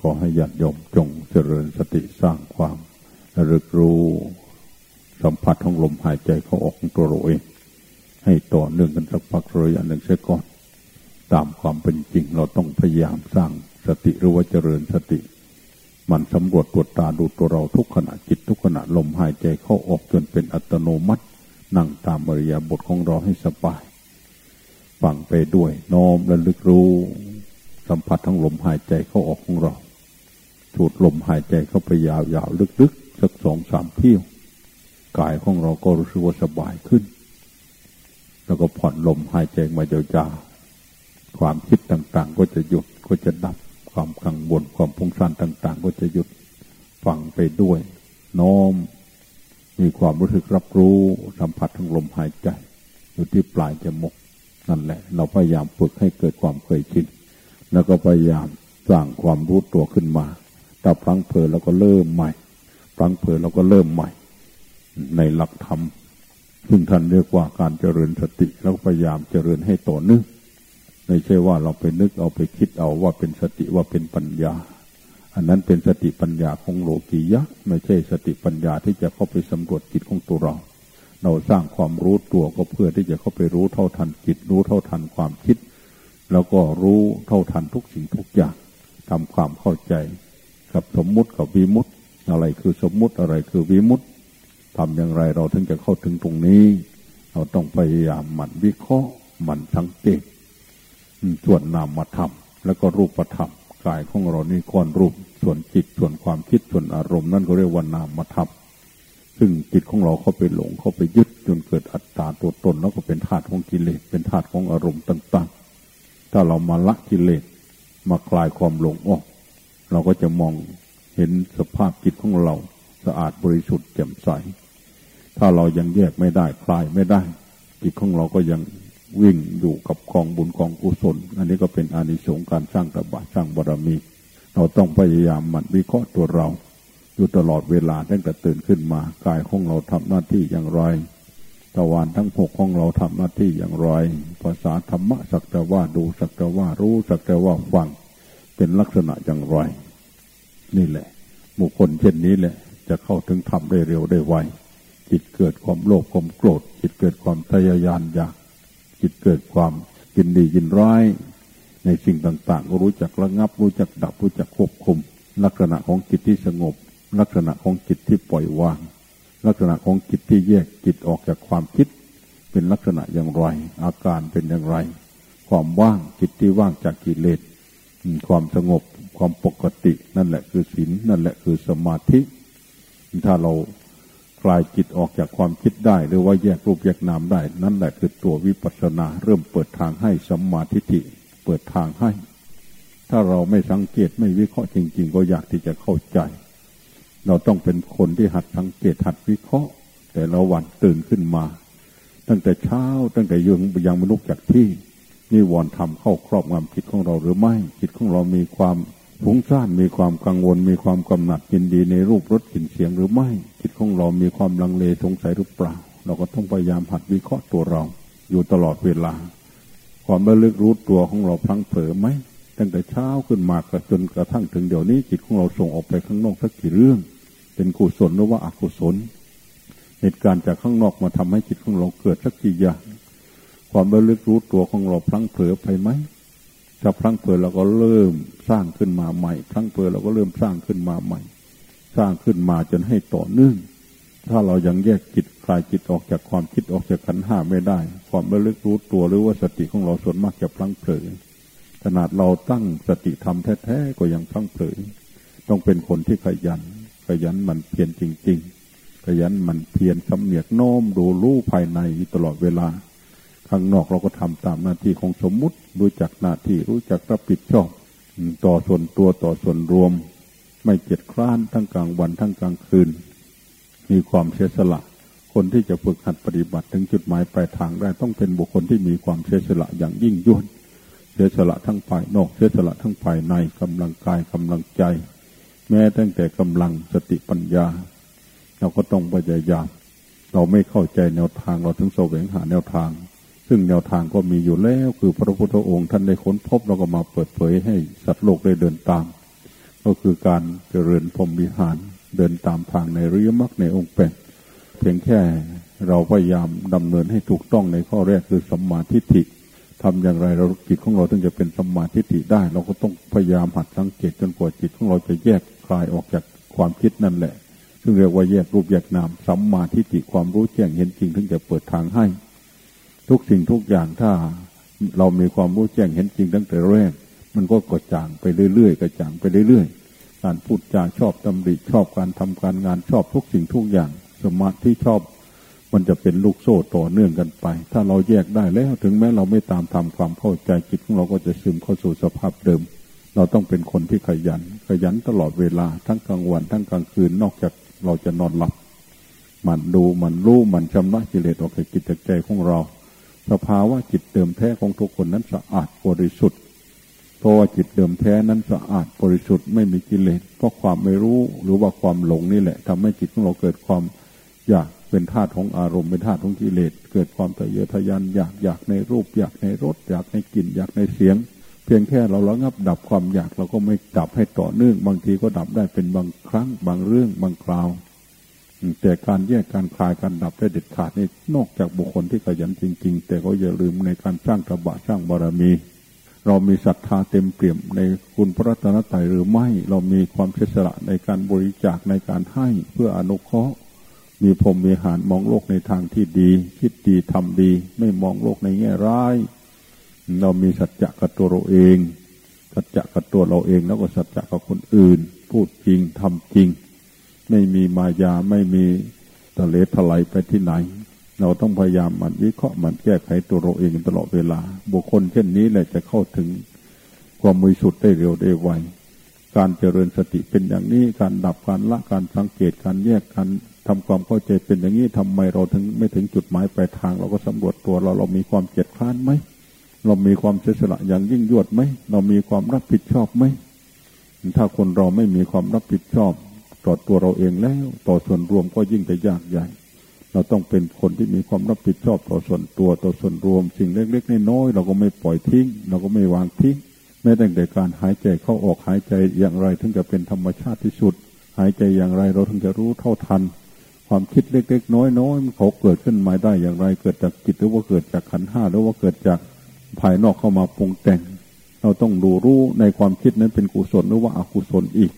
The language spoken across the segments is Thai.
ขอให้ญาติโยมจงเจริญสติสร้างความระลึกรู้สัมผัสของลมหายใจเข้าออกของตัวเราเองให้ต่อเนื่องกันสักพักระยะหนึ่งเสียก่อน ตามความเป็นจริงเราต้องพยายามสร้างสติหรือว่าเจริญสติ มันสำรวจตรวจตาดูตัวเราทุกขณะจิตทุกขณะลมหายใจเข้าออกจนเป็นอัตโนมัติ นั่งตามอริยบทของเราให้สบายฟังไปด้วยน้อมและลึกรู้ สัมผัสทั้งลมหายใจเข้าออกของเรา สูดลมหายใจเข้าไปยาวๆลึกๆ สักสองสามเที่ยว กายของเราก็รู้สึกว่าสบายขึ้น แล้วก็ผ่อนลมหายใจมายาวๆความคิดต่างๆ ก็จะหยุดก็จะดับความกังวลความพุ่งสั้นต่าง ๆ ก็จะหยุดฟังไปด้วยน้อมมีความรู้สึกรับรู้สัมผัสทั้งลมหายใจ อยู่ที่ปลายจมูกนั่นแหละ เราพยายามฝึกให้เกิดความเคยชินแล้วก็พยายามสร้างความรู้ตัวขึ้นมา ถ้าพลังเพลเราก็เริ่มใหม่พลังเพลเราก็เริ่มใหม่ ในหลักธรรมซึ่งท่านเรียกว่าการเจริญสติแล้วพยายามเจริญให้ต่อเนื่องไม่ใช่ว่าเราไปนึกเอาไปคิดเอาว่าเป็นสติว่าเป็นปัญญา อันนั้นเป็นสติปัญญาของโลกียะ ไม่ใช่สติปัญญาที่จะเข้าไปสำรวจจิตของตัวเรา เราสร้างความรู้ตัวก็เพื่อที่จะเข้าไปรู้เท่าทันจิตรู้เท่าทันความคิด แล้วก็รู้เท่าทันทุกสิ่งทุกอย่างทำความเข้าใจ กับสมมุติกับวิมุติอะไรคือสมมุติอะไรคือวิมุติทำอย่างไรเราถึงจะเข้าถึงตรงนี้ เราต้องพยายามหมั่นวิเคราะห์หมั่นสังเกตส่วนนามธรรมแล้วก็รูปธรรมกายของเรานี่ก้อนรูปส่วนจิตส่วนความคิดส่วนอารมณ์นั่นก็เรียกว่านามธรรมซึ่งจิตของเราเข้าไปหลงเข้าไปยึดจนเกิดอัตตาตัวตนแล้วก็เป็นธาตุของกิเลสเป็นธาตุของอารมณ์ต่าง ๆ ถ้าเรามาละกิเลสมาคลายความหลงออก เราก็จะมองเห็นสภาพจิตของเราสะอาดบริสุทธิ์แจ่มใส ถ้าเรายังแยกไม่ได้คลายไม่ได้ จิตของเราก็ยังวิ่งอยู่กับกองบุญกองกุศล อันนี้ก็เป็นอานิสงส์การสร้างตบะสร้างบารมี เราต้องพยายามมันวิเคราะห์ตัวเรา อยู่ตลอดเวลาตั้งแต่ตื่นขึ้นมากายของเราทำหน้าที่อย่างไรตะวันทั้งหกของเราทำหน้าที่อย่างไร ภาษาธรรมะสักแต่ว่าดูสักแต่ว่ารู้สักแต่ว่าฟัง เป็นลักษณะอย่างไร นี่แหละบุคคลเช่นนี้แหละ จะเข้าถึงธรรมได้เร็วได้ไวจิตเกิดความโลภความโกรธ จิตเกิดความทยายานอยากจิตเกิดความยินดียินร้าย ในสิ่งต่างๆก็รู้จักระงับ รู้จักดับรู้จักควบคุม ลักษณะของจิตที่สงบ ลักษณะของจิตที่ปล่อยวาง ลักษณะของจิตที่แยกจิตออกจากความคิด เป็นลักษณะอย่างไร อาการเป็นอย่างไร ความว่างจิตที่ว่างจากกิเลส ความสงบความปกตินั่นแหละคือศีลนั่นแหละคือสมาธิ ถ้าเราคลายจิตออกจากความคิดได้ หรือว่าแยกรูปแยกนามได้ นั่นแหละคือตัววิปัสสนา เริ่มเปิดทางให้สมาธิิเปิดทางให้ ถ้าเราไม่สังเกตไม่วิเคราะห์จริง ๆ ก็อยากที่จะเข้าใจ เราต้องเป็นคนที่หัดสังเกตหัดวิเคราะห์ แต่ละวันตื่นขึ้นมา ตั้งแต่เช้าตั้งแต่ยังยังมนุษย์จากที่ นี่วอนทำเข้าครอบงำจิตของเราหรือไม่ จิตของเรามีความฟุ้งซ่านมีความกังวล มีความกำหนัดยินดีในรูปรสกลิ่นเสียงหรือไม่ จิตของเรามีความลังเลสงสัยหรือเปล่า เราก็ต้องพยายามหัดวิเคราะห์ตัวเรา อยู่ตลอดเวลา ความระลึกรู้ตัวของเราพลังเผลอไหมตั้งแต่เช้าขึ้นมาจนกระทั่งถึงเดี๋ยวนี้ จิตของเราส่งออกไปข้างนอกสักกี่เรื่อง เป็นกุศลหรือว่าอกุศลเหตุการณ์จากข้างนอกมาทำให้จิตของเราเกิดสักกี่อย่าง ความระลึกรู้ตัวของเราพลั้งเผลอไปไหมถ้าพลั้งเผลอเราก็เริ่มสร้างขึ้นมาใหม่ พลั้งเผลอเราก็เริ่มสร้างขึ้นมาใหม่ สร้างขึ้นมาจนให้ต่อเนื่อง ถ้าเรายังแยกจิตคลายจิตออกจากความคิดออกจากขันห้าไม่ได้ ความระลึกรู้ตัวหรือว่าสติของเราส่วนมากจะพลั้งเผลอขนาดเราตั้งสติทำแท้ๆก็ยังพลั้งเผลอต้องเป็นคนที่ขยัน ขยันมันเพียรจริง ๆ ขยันมันเพียรสำเนียกโน้มดูรู้ภายในตลอดเวลา ข้างนอกเราก็ทำตามหน้าที่ของสมมุติ รู้จักหน้าที่รู้จักรับผิดชอบต่อส่วนตัวต่อส่วนรวม ไม่เกียจคร้านทั้งกลางวันทั้งกลางคืน มีความเสียสละ คนที่จะฝึกหัดปฏิบัติถึงจุดหมายปลายทางได้ต้องเป็นบุคคลที่มีความเสียสละอย่างยิ่งยวดเสียสละทั้งภายนอกเสียสละทั้งภายในกำลังกายกำลังใจ แม้ตั้งแต่กำลังสติปัญญา เราก็ต้องพยายามเราไม่เข้าใจแนวทางเราถึงแสวงหาแนวทาง ซึ่งแนวทางก็มีอยู่แล้วคือพระพุทธองค์ท่านได้ค้นพบเราก็มาเปิดเผยให้สัตว์โลกได้เดินตาม ก็คือการเจริญพรหมวิหารเดินตามทางในริยมรรคในองค์แปดเพียงแค่เราพยายามดำเนินให้ถูกต้องในข้อแรกคือสัมมาทิฏฐิทำอย่างไรเราจิตของเราถึงจะเป็นสัมมาทิฏฐิได้ เราก็ต้องพยายามหัดสังเกตจนกว่าจิตของเราจะแยกคลายออกจากความคิดนั่นแหละ ซึ่งเรียกว่าแยกรูปแยกนามสัมมาทิฏฐิความรู้แจ้งเห็นจริงถึงจะเปิดทางให้ ทุกสิ่งทุกอย่างถ้าเรามีความรู้แจ้งเห็นจริงตั้งแต่แรก มันก็กระจ่างไปเรื่อยๆกระจ่างไปเรื่อยๆ การพูดจาชอบตำริชอบการทำการงานชอบทุกสิ่งทุกอย่าง สมาธิชอบ มันจะเป็นลูกโซ่ต่อเนื่องกันไป ถ้าเราแยกได้แล้วถึงแม้เราไม่ตามทำความเข้าใจจิตของเราก็จะซึมเข้าสู่สภาพเดิม เราต้องเป็นคนที่ขยัน ขยันตลอดเวลาทั้งกลางวัน ทั้งกลางคืนนอกจากเราจะนอนหลับมันดูมันรู้มันชำระกิเลสออกจากจิตใจของเรา สภาวะจิตเดิมแท้ของทุกคนนั้นสะอาดบริสุทธิ์ เพราะว่าจิตเดิมแท้นั้นสะอาดบริสุทธิ์ไม่มีกิเลสเพราะความไม่รู้หรือว่าความหลงนี่แหละทำให้จิตของเราเกิดความอยากเป็นธาตุของอารมณ์เป็นธาตุของกิเลสเกิดความทะเยอทะยานอยากอยากในรูป อยากในรสอยากในกลิ่นอยากในเสียง เพียงแค่เราระงับดับความอยากเราก็ไม่ดับให้ต่อเนื่อง บางทีก็ดับได้เป็นบางครั้งบางเรื่องบางคราว แต่การแยกการคลายการดับได้เด็ดขาดนี่นอกจากบุคคลที่ขยันจริง ๆ แต่ก็อย่าลืมในการสร้างตบะสร้างบารมี เรามีศรัทธาเต็มเปี่ยมในคุณพระรัตนตรัยหรือไม่ เรามีความเสียสละในการบริจาคในการให้เพื่ออนุเคราะห์ มีพรมมีหารมองโลกในทางที่ดี คิดดีทำดี ไม่มองโลกในแง่ร้าย เรามีสัจจะกับตัวเราเองสัจจะกับตัวเราเองแล้วก็สัจจะกับคนอื่น พูดจริงทำจริง ไม่มีมายาไม่มีทะเลถลายไปที่ไหน เราต้องพยายามมันวิเคราะห์มันแก้ไขตัวเราเองตลอดเวลา บุคคลเช่นนี้แหละจะเข้าถึงความมือสุดได้เร็วได้ไวการเจริญสติเป็นอย่างนี้การดับการละการสังเกตการแยกการทำความเข้าใจเป็นอย่างนี้ทำไมเราถึงไม่ถึงจุดหมายปลายทาง เราก็สำรวจตัวเราเรามีความเกียดคร้านไหมเรามีความเสียสละอย่างยิ่งยวดไหมเรามีความรับผิดชอบไหมถ้าคนเราไม่มีความรับผิดชอบ ต่อตัวเราเองแล้ว ต่อส่วนรวมก็ยิ่งจะยากใหญ่ เราต้องเป็นคนที่มีความรับผิดชอบต่อส่วนตัวต่อส่วนรวม สิ่งเล็กๆน้อยๆเราก็ไม่ปล่อยทิ้ง เราก็ไม่วางทิ้งแม้แต่การหายใจเข้าออกหายใจอย่างไรถึงจะเป็นธรรมชาติที่สุด หายใจอย่างไรเราถึงจะรู้เท่าทัน ความคิดเล็กๆน้อยๆมันเขาเกิดขึ้นมาได้อย่างไร เกิดจากจิตหรือว่าเกิดจากขันห้าหรือว่าเกิดจากภายนอกเข้ามาปรุงแต่ง เราต้องดูรู้ในความคิดนั้นเป็นกุศลหรือว่าอกุศลอีก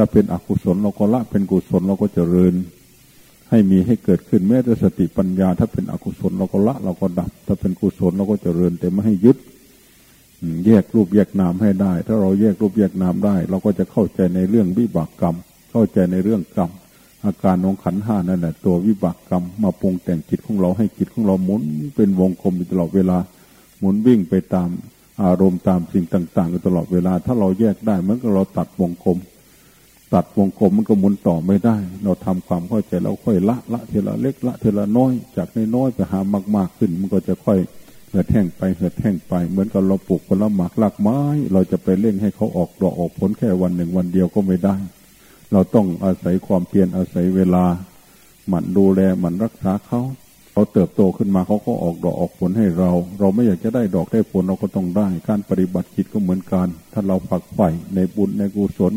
ถ้าเป็นอกุศลเราก็ละเป็นกุศลเราก็เจริญ ให้มีให้เกิดขึ้นแม้แต่สติปัญญา ถ้าเป็นอกุศลเราก็ละเราก็ดับ ถ้าเป็นกุศลเราก็เจริญ แต่ไม่ให้ยึดแยกรูปแยกนามให้ได้ ถ้าเราแยกรูปแยกนามได้ เราก็จะเข้าใจในเรื่องวิบากกรรม เข้าใจในเรื่องกรรม อาการของขันห้านั่นแหละตัววิบากกรรม มาปรุงแต่งจิตของเราให้จิตของเราหมุนเป็นวงกลมตลอดเวลา หมุนวิ่งไปตามอารมณ์ตามสิ่งต่าง ๆ ตลอดเวลา ถ้าเราแยกได้มันก็เราตัดวงกลม ตัดวงกลมมันก็หมุนต่อไม่ได้ เราทำความเข้าใจเราค่อยละละเทละเล็กละเทละน้อย จากน้อยไปหามากๆขึ้น มันก็จะค่อยเหือดแห้งไปเหือดแห้งไป เหมือนกับเราปลูกผลไม้รากไม้ เราจะไปเล่นให้เขาออกดอกออกผลแค่วันหนึ่งวันเดียวก็ไม่ได้ เราต้องอาศัยความเพียรอาศัยเวลา หมั่นดูแลหมั่นรักษาเขาเขาเติบโตขึ้นมาเขาก็ออกดอกออกผลให้เรา เราไม่อยากจะได้ดอกได้ผลเราก็ต้องได้ การปฏิบัติจิตก็เหมือนกัน ถ้าเราฝักใฝ่ในบุญในกุศล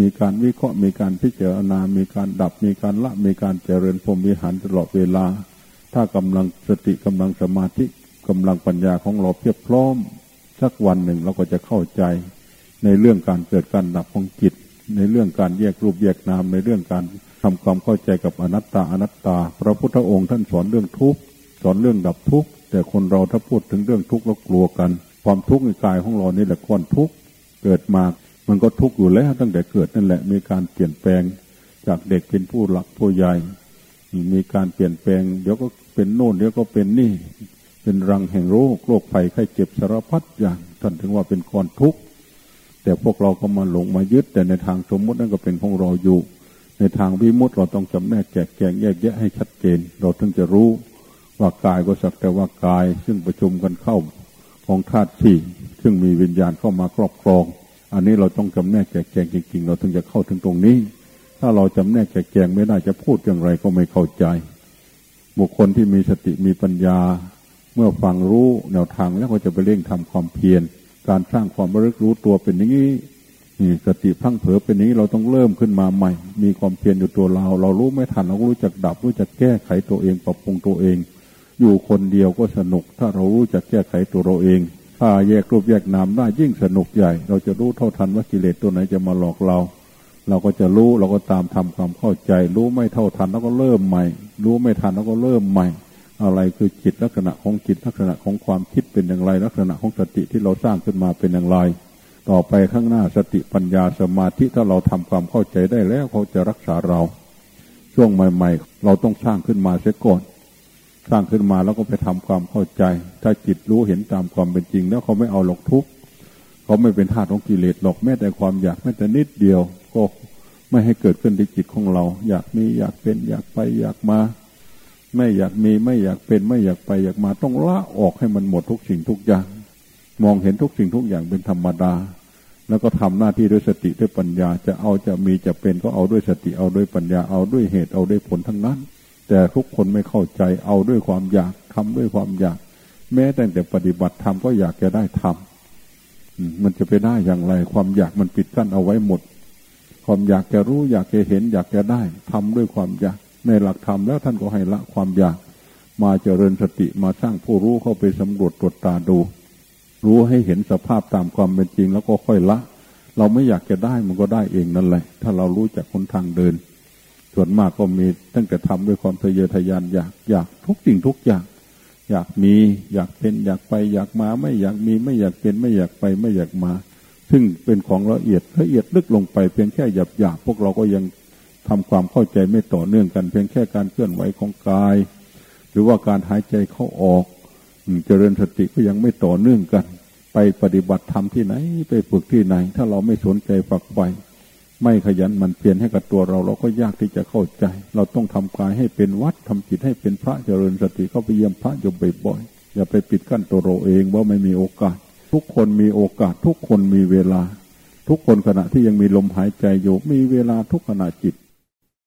มีการวิเคราะห์มีการพิจารณา มีการดับ มีการละ มีการเจริญพรหมิหารตลอดเวลา ถ้ากำลังสติกำลังสมาธิกำลังปัญญาของเราเพียบพร้อม สักวันหนึ่งเราก็จะเข้าใจ ในเรื่องการเกิดการดับของจิต ในเรื่องการแยกรูปแยกนาม ในเรื่องการทำความเข้าใจกับอนัตตาอนัตตา พระพุทธองค์ท่านสอนเรื่องทุกข์สอนเรื่องดับทุกข์แต่คนเราถ้าพูดถึงเรื่องทุกข์แล้วกลัวกัน ความทุกข์ในกายของเรานี่แหละก้อนทุกข์เกิดมา มันก็ทุกข์อยู่แล้วตั้งแต่เกิดนั่นแหละ มีการเปลี่ยนแปลงจากเด็กเป็นผู้หลักผู้ใหญ่ มีการเปลี่ยนแปลง เดี๋ยวก็เป็นโน่นเดี๋ยวก็เป็นนี่ เป็นรังแห่งโรคโรคภัยไข้เจ็บสารพัดอย่างท่านถึงว่าเป็นก้อนทุกข์แต่พวกเราก็มาหลงมายึด แต่ในทางสมมตินั่นก็เป็นของเราอยู่ ในทางวิมุตติเราต้องจำแนกแจกแจงแยกแยะให้ชัดเจน เราถึงจะรู้ว่ากายก็สักแต่ว่ากาย ซึ่งประชุมกันเข้าของธาตุสี่ซึ่งมีวิญญาณเข้ามาครอบครอง อันนี้เราต้องจำแนกแจกแจงจริงๆ เราถึงจะเข้าถึงตรงนี้ ถ้าเราจำแนกแจกแจงไม่ได้จะพูดอย่างไรก็ไม่เข้าใจ บุคคลที่มีสติมีปัญญา เมื่อฟังรู้แนวทางแล้วก็จะไปเร่งทำความเพียร การสร้างความรู้รู้ตัวเป็นอย่างนี้นี่สติพังเผลอเป็นนี้เราต้องเริ่มขึ้นมาใหม่ มีความเพียรอยู่ตัวเรา เรารู้ไม่ทันเราก็รู้จักดับ รู้จักแก้ไขตัวเองปรับปรุงตัวเอง อยู่คนเดียวก็สนุก ถ้าเรารู้จักแก้ไขตัวเราเอง ถ้าแยกรูปแยกนามได้ยิ่งสนุกใหญ่ เราจะรู้เท่าทันว่ากิเลสตัวไหนจะมาหลอกเรา เราก็จะรู้เราก็ตามทำความเข้าใจ รู้ไม่เท่าทันแล้วก็เริ่มใหม่ รู้ไม่ทันแล้วก็เริ่มใหม่ อะไรคือจิตลักษณะของจิตลักษณะของความคิดเป็นอย่างไร ลักษณะของสติที่เราสร้างขึ้นมาเป็นอย่างไร ต่อไปข้างหน้าสติปัญญาสมาธิถ้าเราทำความเข้าใจได้แล้วเขาจะรักษาเรา ช่วงใหม่ ๆ เราต้องสร้างขึ้นมาเสียก่อน สร้างขึ้นมาแล้วก็ไปทำความเข้าใจ ถ้าจิตรู้เห็นตามความเป็นจริง แล้วเขาไม่เอาหลอกทุกข์เขาไม่เป็นทาสของกิเลสหรอกแม้แต่ความอยากแม้แต่นิดเดียว ก็ไม่ให้เกิดขึ้นในจิตของเรา อยากมีอยากเป็นอยากไปอยากมา ไม่อยากมีไม่อยากเป็นไม่อยากไปอยากมาต้องละออกให้มันหมดทุกสิ่งทุกอย่าง มองเห็นทุกสิ่งทุกอย่างเป็นธรรมดา แล้วก็ทำหน้าที่ด้วยสติด้วยปัญญา จะเอาจะมีจะเป็นก็เอาด้วยสติเอาด้วยปัญญาเอาด้วยเหตุเอาด้วยผลทั้งนั้น แต่ทุกคนไม่เข้าใจเอาด้วยความอยากทำด้วยความอยาก แม้แต่แต่ปฏิบัติทำก็อยากจะได้ทำมันจะไปได้อย่างไร ความอยากมันปิดกั้นเอาไว้หมด ความอยากจะรู้อยากจะเห็นอยากจะได้ทำด้วยความอยาก ในหลักธรรมแล้วท่านก็ให้ละความอยาก มาเจริญสติมาสร้างผู้รู้เข้าไปสำรวจตรวจตาดู รู้ให้เห็นสภาพตามความเป็นจริงแล้วก็ค่อยละ เราไม่อยากจะได้มันก็ได้เองนั่นแหละ ถ้าเรารู้จักคนทางเดิน ส่วนมากก็มีตั้งแต่ทำด้วยความทะเยอทะยานอยากอยากทุกสิ่งทุกอย่าง อยากมีอยากเป็นอยากไป อยากมาไม่อยากมีไม่อยากเป็นไม่อยากไปไม่อยากมา ซึ่งเป็นของละเอียดละเอียดลึกลงไปเพียงแค่หยาบหยาบพวกเราก็ยังทำความเข้าใจไม่ต่อเนื่องกัน เพียงแค่การเคลื่อนไหวของกาย หรือว่าการหายใจเข้าออกเจริญสติก็ยังไม่ต่อเนื่องกัน ไปปฏิบัติธรรมที่ไหน ไปฝึกที่ไหน ถ้าเราไม่สนใจฝักใฝ่ ไม่ขยันมันเปลี่ยนให้กับตัวเรา เราก็ยากที่จะเข้าใจ เราต้องทำกายให้เป็นวัดทำจิตให้เป็นพระเจริญสติเข้าไปเยี่ยมพระอยู่บ่อยๆอย่าไปปิดกั้นตัวเราเองว่าไม่มีโอกาส ทุกคนมีโอกาส ทุกคนมีเวลา ทุกคนขณะที่ยังมีลมหายใจอยู่มีเวลาทุกขณะจิต